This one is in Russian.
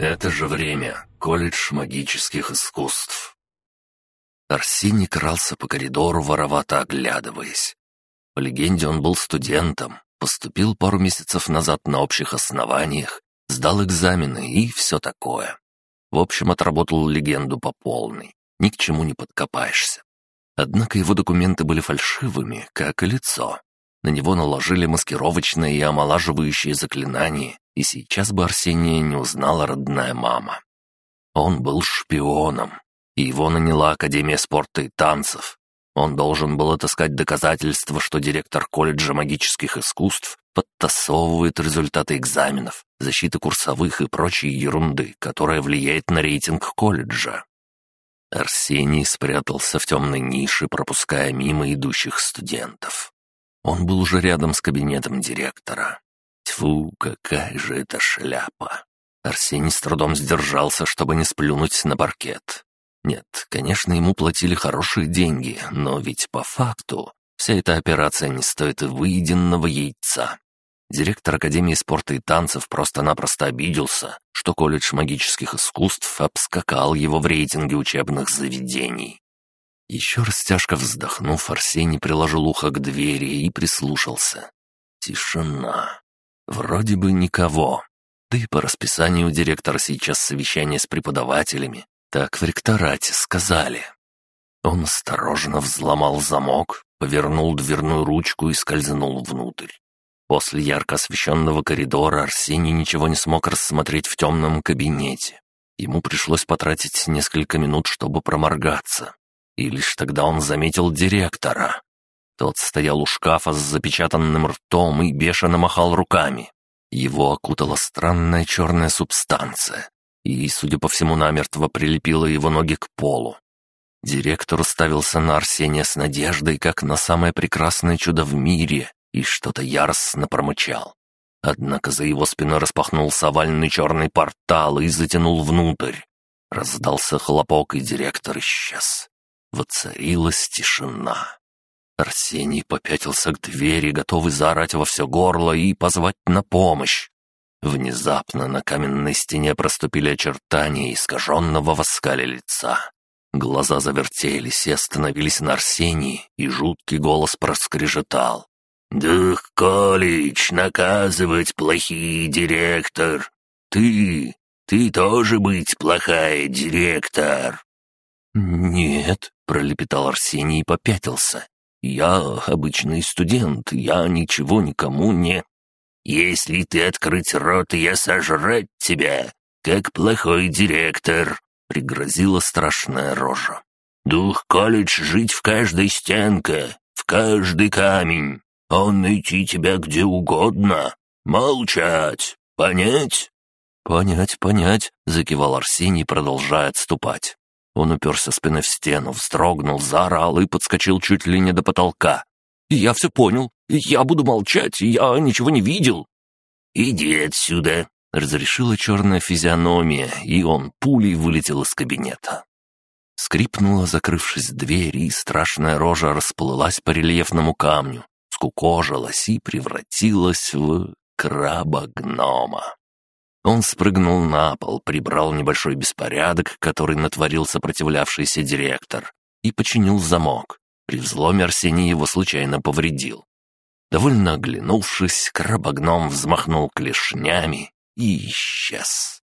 Это же время. Колледж магических искусств. Арсений крался по коридору, воровато оглядываясь. По легенде, он был студентом, поступил пару месяцев назад на общих основаниях, сдал экзамены и все такое. В общем, отработал легенду по полной. Ни к чему не подкопаешься. Однако его документы были фальшивыми, как и лицо. На него наложили маскировочное и омолаживающее заклинание, и сейчас бы Арсения не узнала родная мама. Он был шпионом, и его наняла Академия спорта и танцев. Он должен был отыскать доказательства, что директор колледжа магических искусств подтасовывает результаты экзаменов, защиты курсовых и прочей ерунды, которая влияет на рейтинг колледжа. Арсений спрятался в темной нише, пропуская мимо идущих студентов. Он был уже рядом с кабинетом директора. Тьфу, какая же это шляпа! Арсений с трудом сдержался, чтобы не сплюнуть на паркет. Нет, конечно, ему платили хорошие деньги, но ведь по факту вся эта операция не стоит и выеденного яйца. Директор Академии спорта и танцев просто-напросто обиделся, что колледж магических искусств обскакал его в рейтинге учебных заведений. Еще раз тяжко вздохнув, Арсений приложил ухо к двери и прислушался. Тишина. Вроде бы никого. Да и по расписанию директора сейчас совещание с преподавателями. Так в ректорате сказали. Он осторожно взломал замок, повернул дверную ручку и скользнул внутрь. После ярко освещенного коридора Арсений ничего не смог рассмотреть в темном кабинете. Ему пришлось потратить несколько минут, чтобы проморгаться. И лишь тогда он заметил директора. Тот стоял у шкафа с запечатанным ртом и бешено махал руками. Его окутала странная черная субстанция, и, судя по всему, намертво прилепила его ноги к полу. Директор уставился на Арсения с надеждой, как на самое прекрасное чудо в мире, и что-то яростно промычал. Однако за его спиной распахнулся овальный черный портал и затянул внутрь. Раздался хлопок, и директор исчез. Воцарилась тишина. Арсений попятился к двери, готовый заорать во все горло и позвать на помощь. Внезапно на каменной стене проступили очертания искаженного в оскале лица. Глаза завертелись и остановились на Арсении, и жуткий голос проскрежетал. «Дух колледж наказывать плохий директор. Ты, ты тоже быть плохая директор». «Нет», — пролепетал Арсений и попятился. «Я обычный студент, я ничего никому не...» «Если ты открыть рот, я сожрать тебя, как плохой директор», — пригрозила страшная рожа. «Дух колледж жить в каждой стенке, в каждый камень. Он найти тебя где угодно. Молчать. Понять?» «Понять, понять», — закивал Арсений, продолжая отступать. Он уперся спиной в стену, вздрогнул, заорал и подскочил чуть ли не до потолка. «Я все понял. Я буду молчать. Я ничего не видел». «Иди отсюда», — разрешила черная физиономия, и он пулей вылетел из кабинета. Скрипнула, закрывшись дверь, и страшная рожа расплылась по рельефному камню, скукожилась и превратилась в краба-гнома. Он спрыгнул на пол, прибрал небольшой беспорядок, который натворил сопротивлявшийся директор, и починил замок. При взломе Арсений его случайно повредил. Довольно оглянувшись, крабогном взмахнул клешнями и исчез.